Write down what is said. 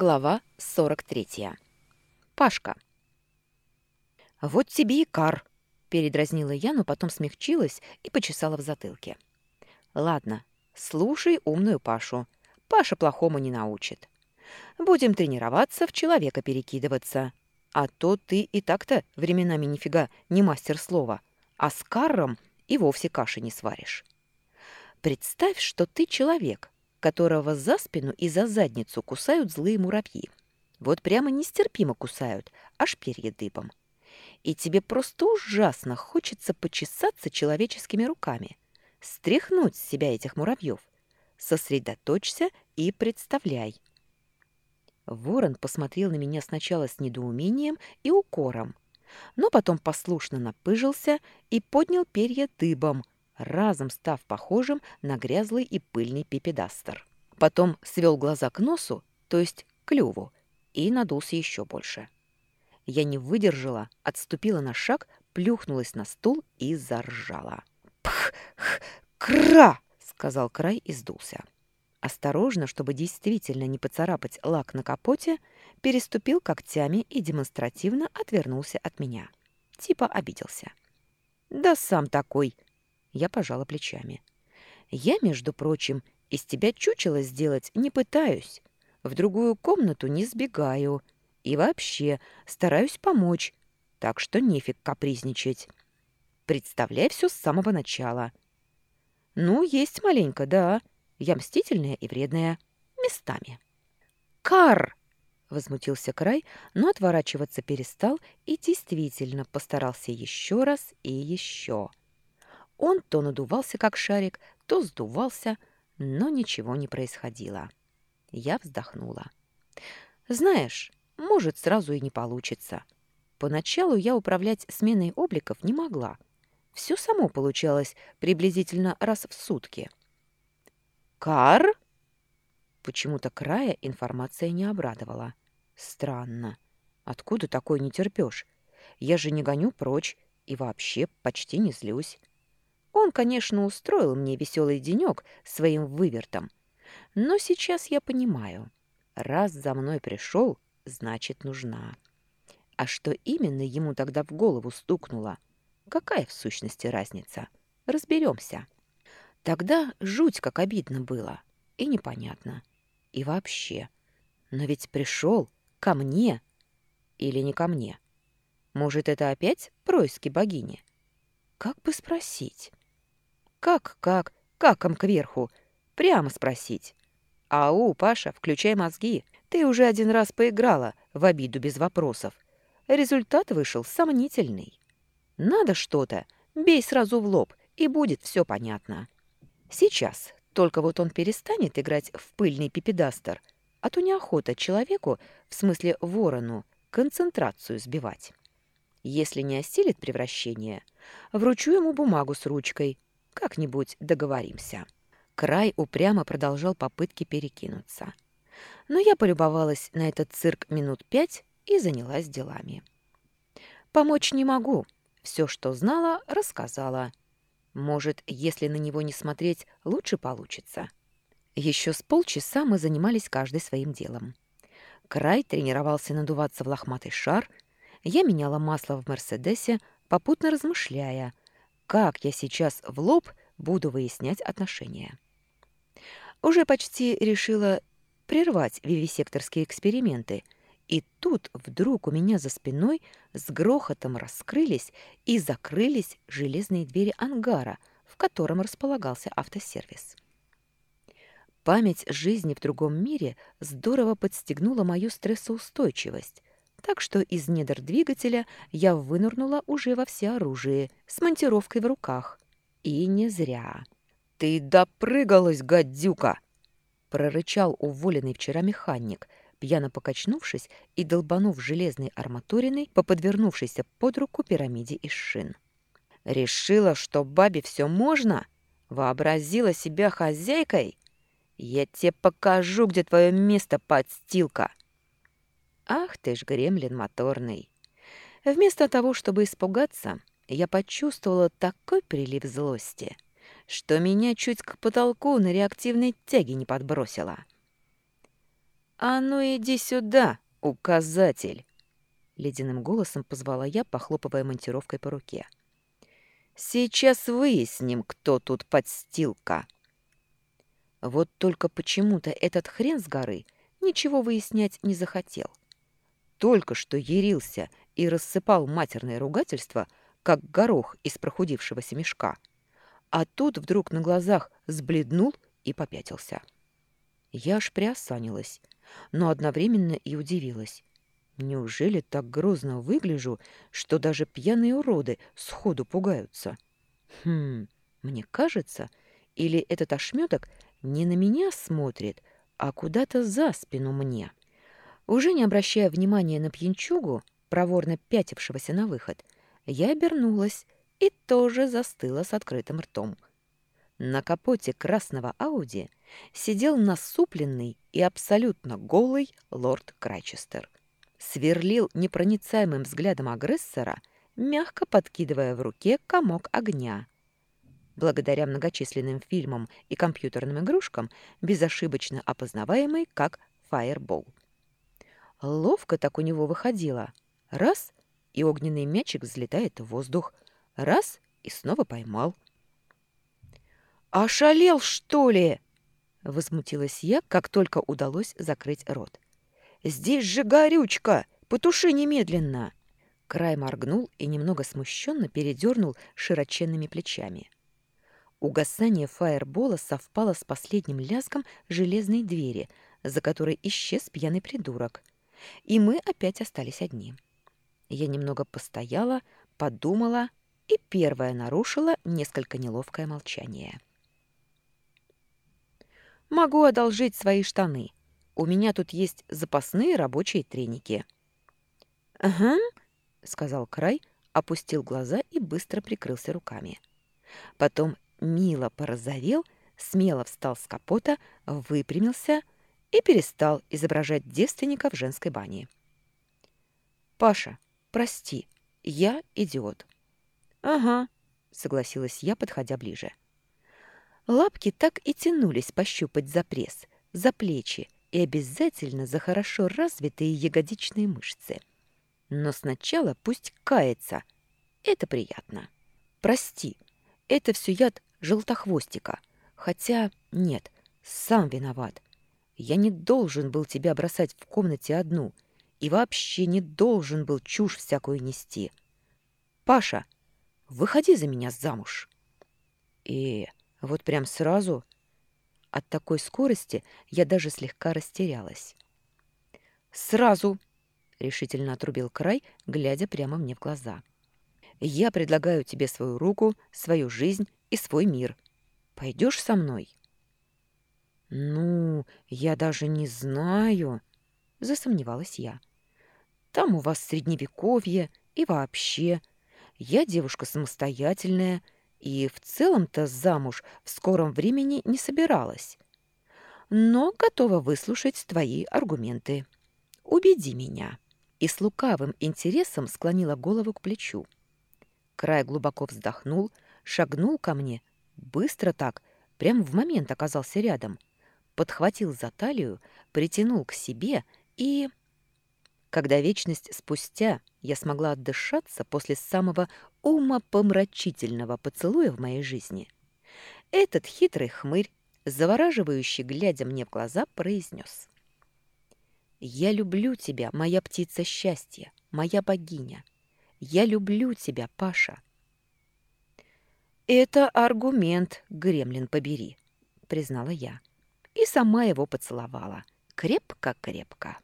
Глава 43. Пашка. «Вот тебе и кар!» — передразнила я, но потом смягчилась и почесала в затылке. «Ладно, слушай умную Пашу. Паша плохому не научит. Будем тренироваться, в человека перекидываться. А то ты и так-то временами нифига не мастер слова, а с карром и вовсе каши не сваришь. Представь, что ты человек, которого за спину и за задницу кусают злые муравьи. Вот прямо нестерпимо кусают, аж перья дыбом. И тебе просто ужасно хочется почесаться человеческими руками, стряхнуть с себя этих муравьев. Сосредоточься и представляй. Ворон посмотрел на меня сначала с недоумением и укором, но потом послушно напыжился и поднял перья дыбом – разом став похожим на грязлый и пыльный пипедастер. Потом свел глаза к носу, то есть к клюву, и надулся еще больше. Я не выдержала, отступила на шаг, плюхнулась на стул и заржала. «Пх! Кра!» — сказал край и сдулся. Осторожно, чтобы действительно не поцарапать лак на капоте, переступил когтями и демонстративно отвернулся от меня. Типа обиделся. «Да сам такой!» Я пожала плечами. «Я, между прочим, из тебя чучело сделать не пытаюсь. В другую комнату не сбегаю. И вообще стараюсь помочь. Так что нефиг капризничать. Представляй все с самого начала». «Ну, есть маленько, да. Я мстительная и вредная. Местами». «Кар!» — возмутился Край, но отворачиваться перестал и действительно постарался еще раз и еще. Он то надувался, как шарик, то сдувался, но ничего не происходило. Я вздохнула. «Знаешь, может, сразу и не получится. Поначалу я управлять сменой обликов не могла. Все само получалось приблизительно раз в сутки». «Кар?» Почему-то края информация не обрадовала. «Странно. Откуда такой не терпёшь? Я же не гоню прочь и вообще почти не злюсь. Он, конечно, устроил мне веселый денек своим вывертом. Но сейчас я понимаю, раз за мной пришел, значит, нужна. А что именно ему тогда в голову стукнуло? Какая в сущности разница? Разберемся. Тогда жуть как обидно было. И непонятно. И вообще. Но ведь пришел ко мне. Или не ко мне. Может, это опять происки богини? Как бы спросить? Как-как? Каком кверху? Прямо спросить. Ау, Паша, включай мозги. Ты уже один раз поиграла в обиду без вопросов. Результат вышел сомнительный. Надо что-то, бей сразу в лоб, и будет все понятно. Сейчас, только вот он перестанет играть в пыльный пипедастер, а то неохота человеку, в смысле ворону, концентрацию сбивать. Если не осилит превращение, вручу ему бумагу с ручкой, как-нибудь договоримся». Край упрямо продолжал попытки перекинуться. Но я полюбовалась на этот цирк минут пять и занялась делами. Помочь не могу. Все, что знала, рассказала. Может, если на него не смотреть, лучше получится. Еще с полчаса мы занимались каждый своим делом. Край тренировался надуваться в лохматый шар, я меняла масло в «Мерседесе», попутно размышляя, как я сейчас в лоб буду выяснять отношения. Уже почти решила прервать вивисекторские эксперименты, и тут вдруг у меня за спиной с грохотом раскрылись и закрылись железные двери ангара, в котором располагался автосервис. Память жизни в другом мире здорово подстегнула мою стрессоустойчивость, так что из недр двигателя я вынырнула уже во всеоружии, с монтировкой в руках. И не зря. «Ты допрыгалась, гадюка!» прорычал уволенный вчера механик, пьяно покачнувшись и долбанув железной арматуриной по подвернувшейся под руку пирамиде из шин. «Решила, что бабе все можно? Вообразила себя хозяйкой? Я тебе покажу, где твое место, подстилка!» Ах ты ж гремлин моторный! Вместо того, чтобы испугаться, я почувствовала такой прилив злости, что меня чуть к потолку на реактивной тяге не подбросило. «А ну иди сюда, указатель!» Ледяным голосом позвала я, похлопывая монтировкой по руке. «Сейчас выясним, кто тут подстилка!» Вот только почему-то этот хрен с горы ничего выяснять не захотел. Только что ярился и рассыпал матерное ругательство, как горох из прохудившегося мешка. А тут вдруг на глазах сбледнул и попятился. Я аж приосанилась, но одновременно и удивилась. Неужели так грозно выгляжу, что даже пьяные уроды сходу пугаются? Хм, мне кажется, или этот ошметок не на меня смотрит, а куда-то за спину мне. Уже не обращая внимания на пьянчугу, проворно пятившегося на выход, я обернулась и тоже застыла с открытым ртом. На капоте красного Ауди сидел насупленный и абсолютно голый лорд Крайчестер. Сверлил непроницаемым взглядом агрессора, мягко подкидывая в руке комок огня — благодаря многочисленным фильмам и компьютерным игрушкам, безошибочно опознаваемый как фаербол. Ловко так у него выходило. Раз — и огненный мячик взлетает в воздух. Раз — и снова поймал. «Ошалел, что ли?» — возмутилась я, как только удалось закрыть рот. «Здесь же горючка! Потуши немедленно!» Край моргнул и немного смущенно передернул широченными плечами. Угасание фаербола совпало с последним лязгом железной двери, за которой исчез пьяный придурок. И мы опять остались одни. Я немного постояла, подумала и первая нарушила несколько неловкое молчание. «Могу одолжить свои штаны. У меня тут есть запасные рабочие треники». «Ага», — сказал Край, опустил глаза и быстро прикрылся руками. Потом мило порозовел, смело встал с капота, выпрямился и перестал изображать девственника в женской бане. «Паша, прости, я идиот». «Ага», — согласилась я, подходя ближе. Лапки так и тянулись пощупать за пресс, за плечи и обязательно за хорошо развитые ягодичные мышцы. Но сначала пусть кается. Это приятно. «Прости, это все яд желтохвостика. Хотя нет, сам виноват. Я не должен был тебя бросать в комнате одну и вообще не должен был чушь всякую нести. Паша, выходи за меня замуж. И вот прям сразу... От такой скорости я даже слегка растерялась. «Сразу!» — решительно отрубил край, глядя прямо мне в глаза. «Я предлагаю тебе свою руку, свою жизнь и свой мир. Пойдешь со мной?» «Ну, я даже не знаю», — засомневалась я. «Там у вас средневековье и вообще. Я девушка самостоятельная и в целом-то замуж в скором времени не собиралась. Но готова выслушать твои аргументы. Убеди меня». И с лукавым интересом склонила голову к плечу. Край глубоко вздохнул, — шагнул ко мне, быстро так, прямо в момент оказался рядом, подхватил за талию, притянул к себе и... Когда вечность спустя я смогла отдышаться после самого умопомрачительного поцелуя в моей жизни, этот хитрый хмырь, завораживающий, глядя мне в глаза, произнес. «Я люблю тебя, моя птица счастья, моя богиня. Я люблю тебя, Паша. «Это аргумент, гремлин побери», — признала я. И сама его поцеловала. Крепко-крепко.